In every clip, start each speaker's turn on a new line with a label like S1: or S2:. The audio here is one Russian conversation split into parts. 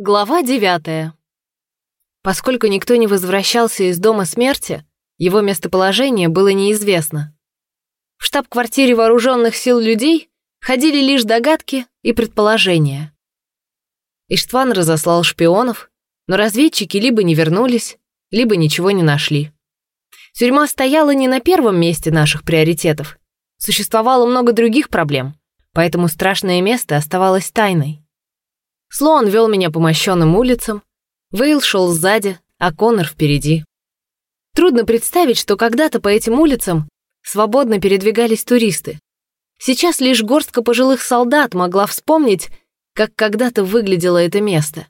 S1: Глава девятая. Поскольку никто не возвращался из дома смерти, его местоположение было неизвестно. В штаб-квартире вооруженных сил людей ходили лишь догадки и предположения. Иштван разослал шпионов, но разведчики либо не вернулись, либо ничего не нашли. Тюрьма стояла не на первом месте наших приоритетов. Существовало много других проблем, поэтому страшное место оставалось тайной. Слоан вел меня по мощенным улицам, Вейл шел сзади, а Конор впереди. Трудно представить, что когда-то по этим улицам свободно передвигались туристы. Сейчас лишь горстка пожилых солдат могла вспомнить, как когда-то выглядело это место.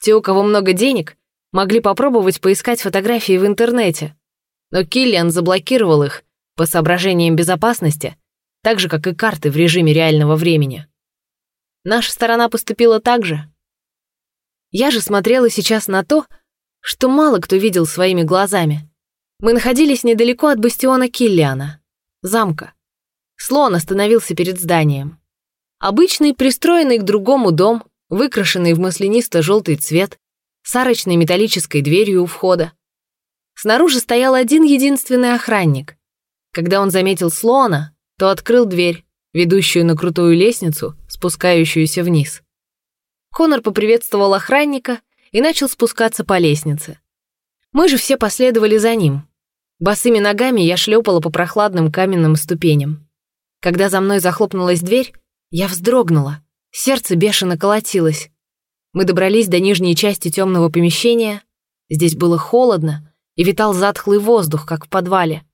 S1: Те, у кого много денег, могли попробовать поискать фотографии в интернете, но Киллиан заблокировал их по соображениям безопасности, так же, как и карты в режиме реального времени. Наша сторона поступила так же. Я же смотрела сейчас на то, что мало кто видел своими глазами. Мы находились недалеко от бастиона Киллиана, замка. Слон остановился перед зданием. Обычный, пристроенный к другому дом, выкрашенный в маслянисто-желтый цвет, с арочной металлической дверью у входа. Снаружи стоял один единственный охранник. Когда он заметил Слона, то открыл дверь, ведущую на крутую лестницу, спускающуюся вниз. Конор поприветствовал охранника и начал спускаться по лестнице. Мы же все последовали за ним. Босыми ногами я шлепала по прохладным каменным ступеням. Когда за мной захлопнулась дверь, я вздрогнула, сердце бешено колотилось. Мы добрались до нижней части темного помещения. Здесь было холодно, и витал затхлый воздух, как в подвале.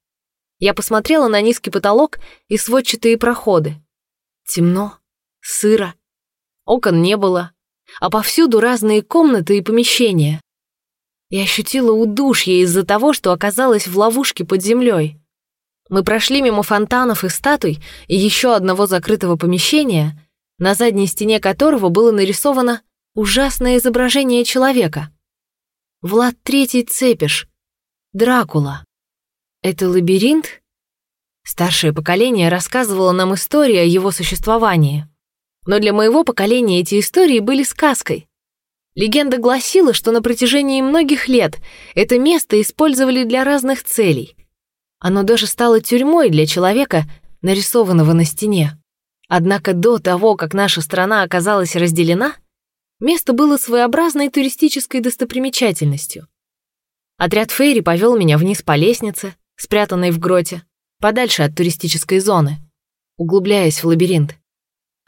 S1: Я посмотрела на низкий потолок и сводчатые проходы. Темно, сыро, окон не было, а повсюду разные комнаты и помещения. Я ощутила удушье из-за того, что оказалась в ловушке под землей. Мы прошли мимо фонтанов и статуй и еще одного закрытого помещения, на задней стене которого было нарисовано ужасное изображение человека. Влад Третий Цепиш, Дракула. Это лабиринт? Старшее поколение рассказывало нам истории о его существовании. Но для моего поколения эти истории были сказкой. Легенда гласила, что на протяжении многих лет это место использовали для разных целей. Оно даже стало тюрьмой для человека, нарисованного на стене. Однако до того, как наша страна оказалась разделена, место было своеобразной туристической достопримечательностью. Отряд Фейри повел меня вниз по лестнице, спрятанной в гроте, подальше от туристической зоны, углубляясь в лабиринт.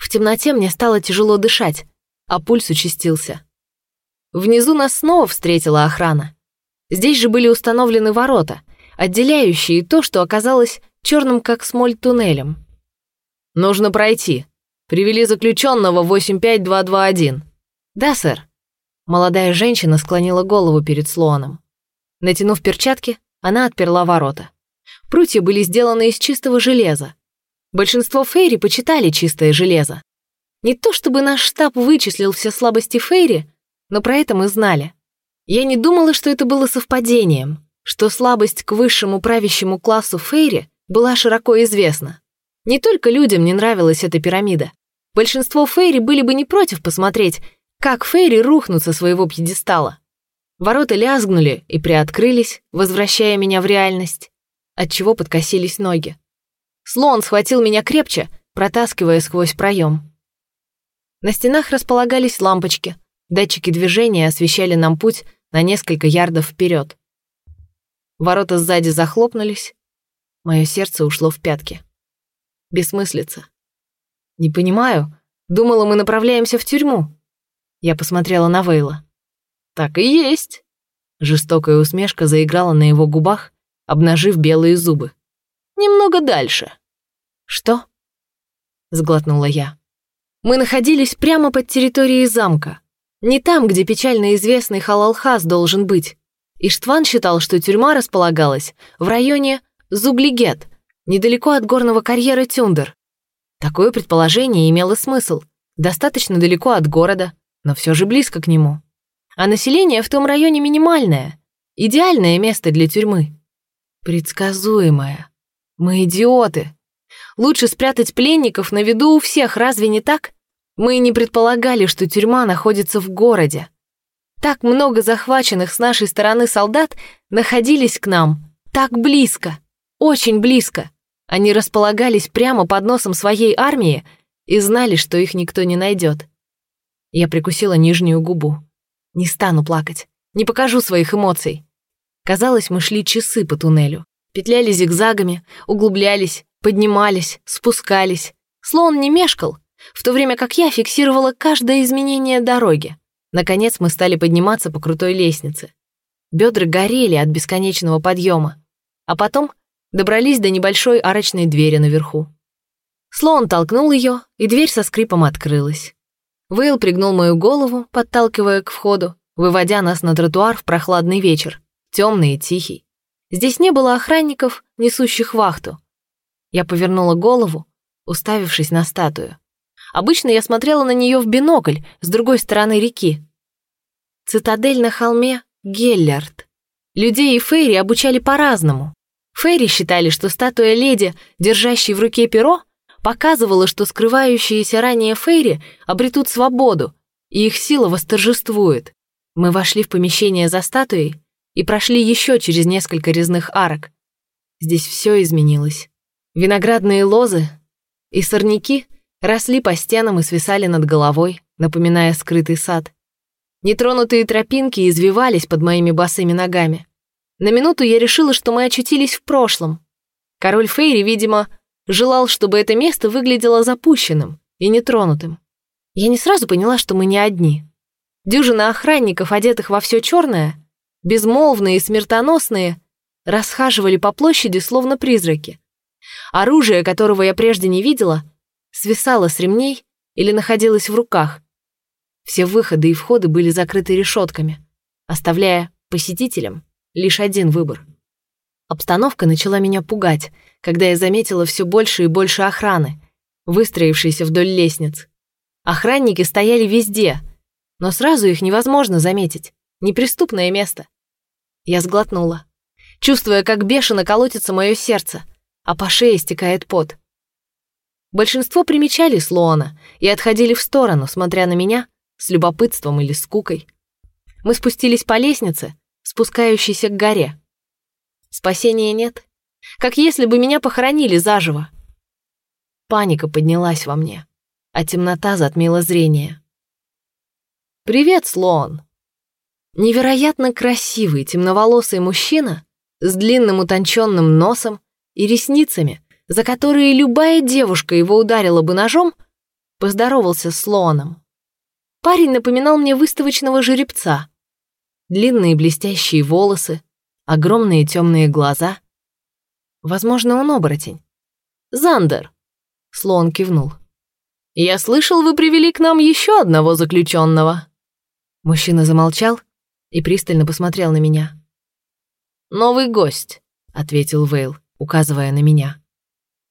S1: В темноте мне стало тяжело дышать, а пульс участился. Внизу нас снова встретила охрана. Здесь же были установлены ворота, отделяющие то, что оказалось черным как смоль туннелем. «Нужно пройти. Привели заключенного 85221». «Да, сэр». Молодая женщина склонила голову перед Слоаном. Натянув перчатки, она отперла ворота. Прутья были сделаны из чистого железа. Большинство Фейри почитали чистое железо. Не то чтобы наш штаб вычислил все слабости Фейри, но про это мы знали. Я не думала, что это было совпадением, что слабость к высшему правящему классу Фейри была широко известна. Не только людям не нравилась эта пирамида. Большинство Фейри были бы не против посмотреть, как Фейри рухнут со своего пьедестала. Ворота лязгнули и приоткрылись, возвращая меня в реальность, отчего подкосились ноги. Слон схватил меня крепче, протаскивая сквозь проем. На стенах располагались лампочки, датчики движения освещали нам путь на несколько ярдов вперед. Ворота сзади захлопнулись, мое сердце ушло в пятки. Бессмыслица. Не понимаю, думала, мы направляемся в тюрьму. Я посмотрела на Вейла. «Так и есть». Жестокая усмешка заиграла на его губах, обнажив белые зубы. «Немного дальше». «Что?» — сглотнула я. «Мы находились прямо под территорией замка. Не там, где печально известный Халалхаз должен быть. Иштван считал, что тюрьма располагалась в районе Зуглигет, недалеко от горного карьера Тюндер. Такое предположение имело смысл. Достаточно далеко от города, но все же близко к нему а население в том районе минимальное. Идеальное место для тюрьмы. Предсказуемое. Мы идиоты. Лучше спрятать пленников на виду у всех, разве не так? Мы не предполагали, что тюрьма находится в городе. Так много захваченных с нашей стороны солдат находились к нам, так близко, очень близко. Они располагались прямо под носом своей армии и знали, что их никто не найдет. Я прикусила нижнюю губу. Не стану плакать, не покажу своих эмоций. Казалось, мы шли часы по туннелю. Петляли зигзагами, углублялись, поднимались, спускались. Слон не мешкал, в то время как я фиксировала каждое изменение дороги. Наконец мы стали подниматься по крутой лестнице. Бедра горели от бесконечного подъема, а потом добрались до небольшой арочной двери наверху. Слоун толкнул ее, и дверь со скрипом открылась. Вейл пригнул мою голову, подталкивая к входу, выводя нас на тротуар в прохладный вечер, темный и тихий. Здесь не было охранников, несущих вахту. Я повернула голову, уставившись на статую. Обычно я смотрела на нее в бинокль с другой стороны реки. Цитадель на холме — Геллярд. Людей и Фейри обучали по-разному. Фейри считали, что статуя леди, держащей в руке перо, показывала, что скрывающиеся ранее Фейри обретут свободу, и их сила восторжествует. Мы вошли в помещение за статуей и прошли еще через несколько резных арок. Здесь все изменилось. Виноградные лозы и сорняки росли по стенам и свисали над головой, напоминая скрытый сад. Нетронутые тропинки извивались под моими босыми ногами. На минуту я решила, что мы очутились в прошлом. Король Фейри, видимо, желал, чтобы это место выглядело запущенным и нетронутым. Я не сразу поняла, что мы не одни. Дюжина охранников, одетых во все черное, безмолвные и смертоносные, расхаживали по площади, словно призраки. Оружие, которого я прежде не видела, свисало с ремней или находилось в руках. Все выходы и входы были закрыты решетками, оставляя посетителям лишь один выбор. Обстановка начала меня пугать, когда я заметила все больше и больше охраны, выстроившейся вдоль лестниц. Охранники стояли везде, но сразу их невозможно заметить. Неприступное место. Я сглотнула, чувствуя, как бешено колотится мое сердце, а по шее стекает пот. Большинство примечали Слоана и отходили в сторону, смотря на меня с любопытством или скукой. Мы спустились по лестнице, спускающейся к горе. Спасения нет. Как если бы меня похоронили заживо. Паника поднялась во мне, а темнота затмила зрение. «Привет, Слоан!» Невероятно красивый темноволосый мужчина с длинным утонченным носом и ресницами, за которые любая девушка его ударила бы ножом, поздоровался с Слоаном. Парень напоминал мне выставочного жеребца. Длинные блестящие волосы, огромные темные глаза. Возможно, он оборотень. «Зандер!» — Слоан кивнул. «Я слышал, вы привели к нам еще одного заключенного». Мужчина замолчал и пристально посмотрел на меня. «Новый гость», — ответил Вейл, указывая на меня.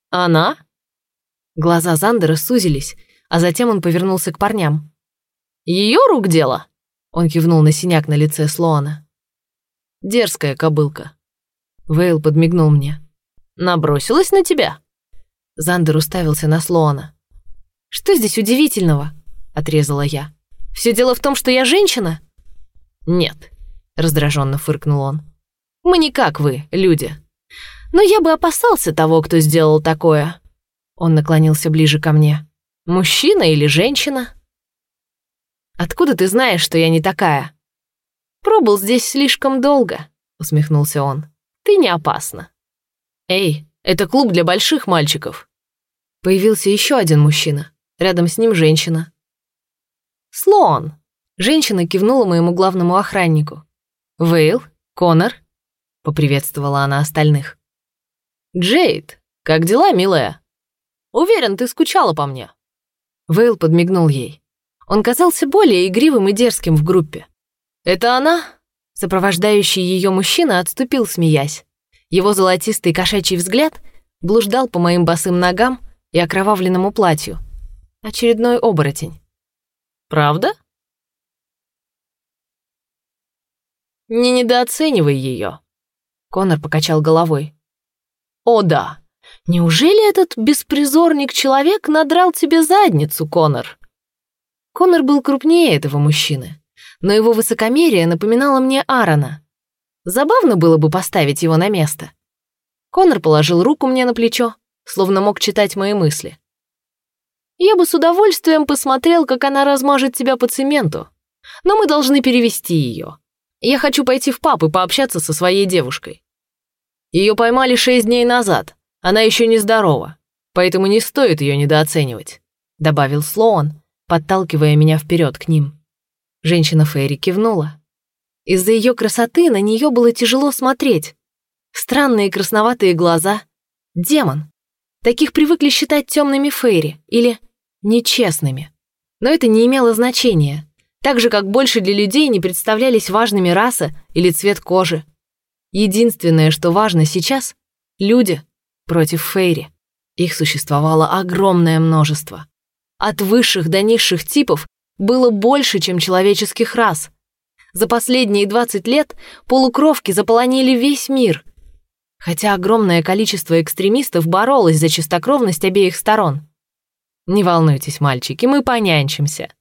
S1: «Она?» Глаза Зандера сузились, а затем он повернулся к парням. Ее рук дело?» Он кивнул на синяк на лице Слоана. «Дерзкая кобылка». Вейл подмигнул мне. «Набросилась на тебя?» Зандер уставился на Слоана. «Что здесь удивительного?» — отрезала я. «Все дело в том, что я женщина?» «Нет», — раздраженно фыркнул он. «Мы не как вы, люди. Но я бы опасался того, кто сделал такое». Он наклонился ближе ко мне. «Мужчина или женщина?» Откуда ты знаешь, что я не такая?» «Пробыл здесь слишком долго», — усмехнулся он. «Ты не опасна». «Эй, это клуб для больших мальчиков». Появился еще один мужчина. Рядом с ним женщина. «Слон!» Женщина кивнула моему главному охраннику. «Вейл? Конор?» — поприветствовала она остальных. «Джейд, как дела, милая? Уверен, ты скучала по мне». Вейл подмигнул ей. Он казался более игривым и дерзким в группе. «Это она?» Сопровождающий ее мужчина отступил, смеясь. Его золотистый кошачий взгляд блуждал по моим босым ногам и окровавленному платью. Очередной оборотень. «Правда?» «Не недооценивай ее», — Конор покачал головой. «О да, неужели этот беспризорник-человек надрал тебе задницу, Конор?» Конор был крупнее этого мужчины, но его высокомерие напоминало мне Аарона. Забавно было бы поставить его на место. Конор положил руку мне на плечо, словно мог читать мои мысли. Я бы с удовольствием посмотрел, как она размажет тебя по цементу, но мы должны перевести ее. Я хочу пойти в паб и пообщаться со своей девушкой. Ее поймали шесть дней назад, она еще не здорова, поэтому не стоит ее недооценивать», — добавил Слоан, подталкивая меня вперед к ним. Женщина Фейри кивнула. Из-за ее красоты на нее было тяжело смотреть. Странные красноватые глаза. Демон. Таких привыкли считать темными Фейри или нечестными. Но это не имело значения, так же, как больше для людей не представлялись важными раса или цвет кожи. Единственное, что важно сейчас — люди против Фейри. Их существовало огромное множество. От высших до низших типов было больше, чем человеческих рас. За последние 20 лет полукровки заполонили весь мир. Хотя огромное количество экстремистов боролось за чистокровность обеих сторон. Не волнуйтесь, мальчики, мы понянчимся.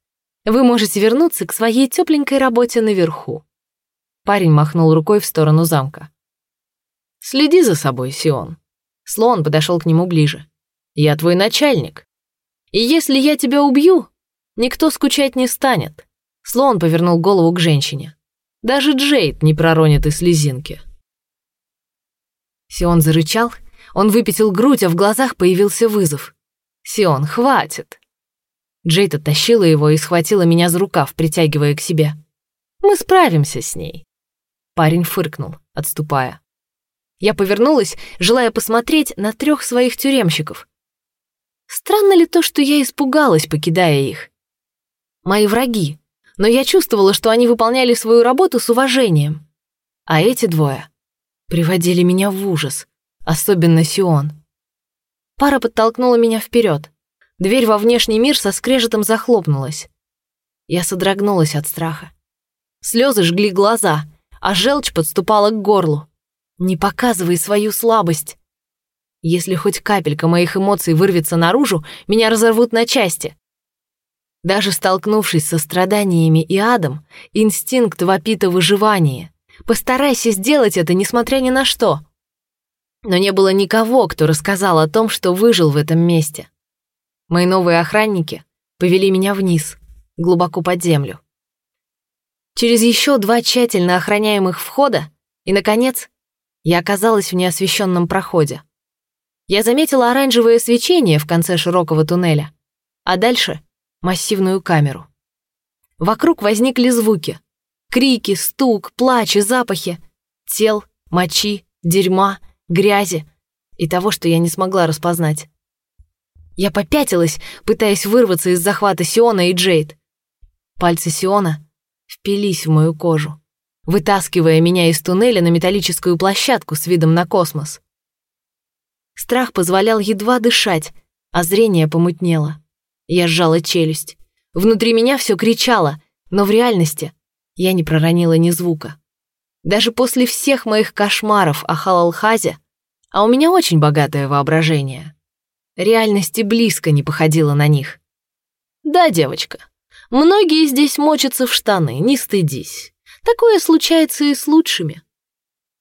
S1: Вы можете вернуться к своей тепленькой работе наверху. Парень махнул рукой в сторону замка. Следи за собой, Сион. Слон подошел к нему ближе. Я твой начальник. И если я тебя убью, никто скучать не станет. Слон повернул голову к женщине. Даже Джейд не проронит и слезинки. Сион зарычал, он выпятил грудь, а в глазах появился вызов. «Сион, хватит!» Джейд оттащила его и схватила меня за рукав, притягивая к себе. «Мы справимся с ней». Парень фыркнул, отступая. Я повернулась, желая посмотреть на трех своих тюремщиков, Странно ли то, что я испугалась, покидая их? Мои враги, но я чувствовала, что они выполняли свою работу с уважением. А эти двое приводили меня в ужас, особенно Сион. Пара подтолкнула меня вперед. Дверь во внешний мир со скрежетом захлопнулась. Я содрогнулась от страха. Слезы жгли глаза, а желчь подступала к горлу. «Не показывай свою слабость!» Если хоть капелька моих эмоций вырвется наружу, меня разорвут на части. Даже столкнувшись со страданиями и адом, инстинкт вопит о выживании. Постарайся сделать это, несмотря ни на что. Но не было никого, кто рассказал о том, что выжил в этом месте. Мои новые охранники повели меня вниз, глубоко под землю. Через еще два тщательно охраняемых входа, и, наконец, я оказалась в неосвещенном проходе. Я заметила оранжевое свечение в конце широкого туннеля, а дальше — массивную камеру. Вокруг возникли звуки. Крики, стук, плач и запахи. Тел, мочи, дерьма, грязи и того, что я не смогла распознать. Я попятилась, пытаясь вырваться из захвата Сиона и Джейд. Пальцы Сиона впились в мою кожу, вытаскивая меня из туннеля на металлическую площадку с видом на космос. Страх позволял едва дышать, а зрение помутнело. Я сжала челюсть. Внутри меня все кричало, но в реальности я не проронила ни звука. Даже после всех моих кошмаров о Халалхазе, а у меня очень богатое воображение, реальности близко не походила на них. Да, девочка, многие здесь мочатся в штаны, не стыдись. Такое случается и с лучшими.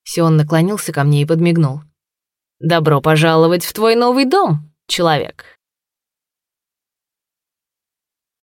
S1: Сион наклонился ко мне и подмигнул. «Добро пожаловать в твой новый дом, человек».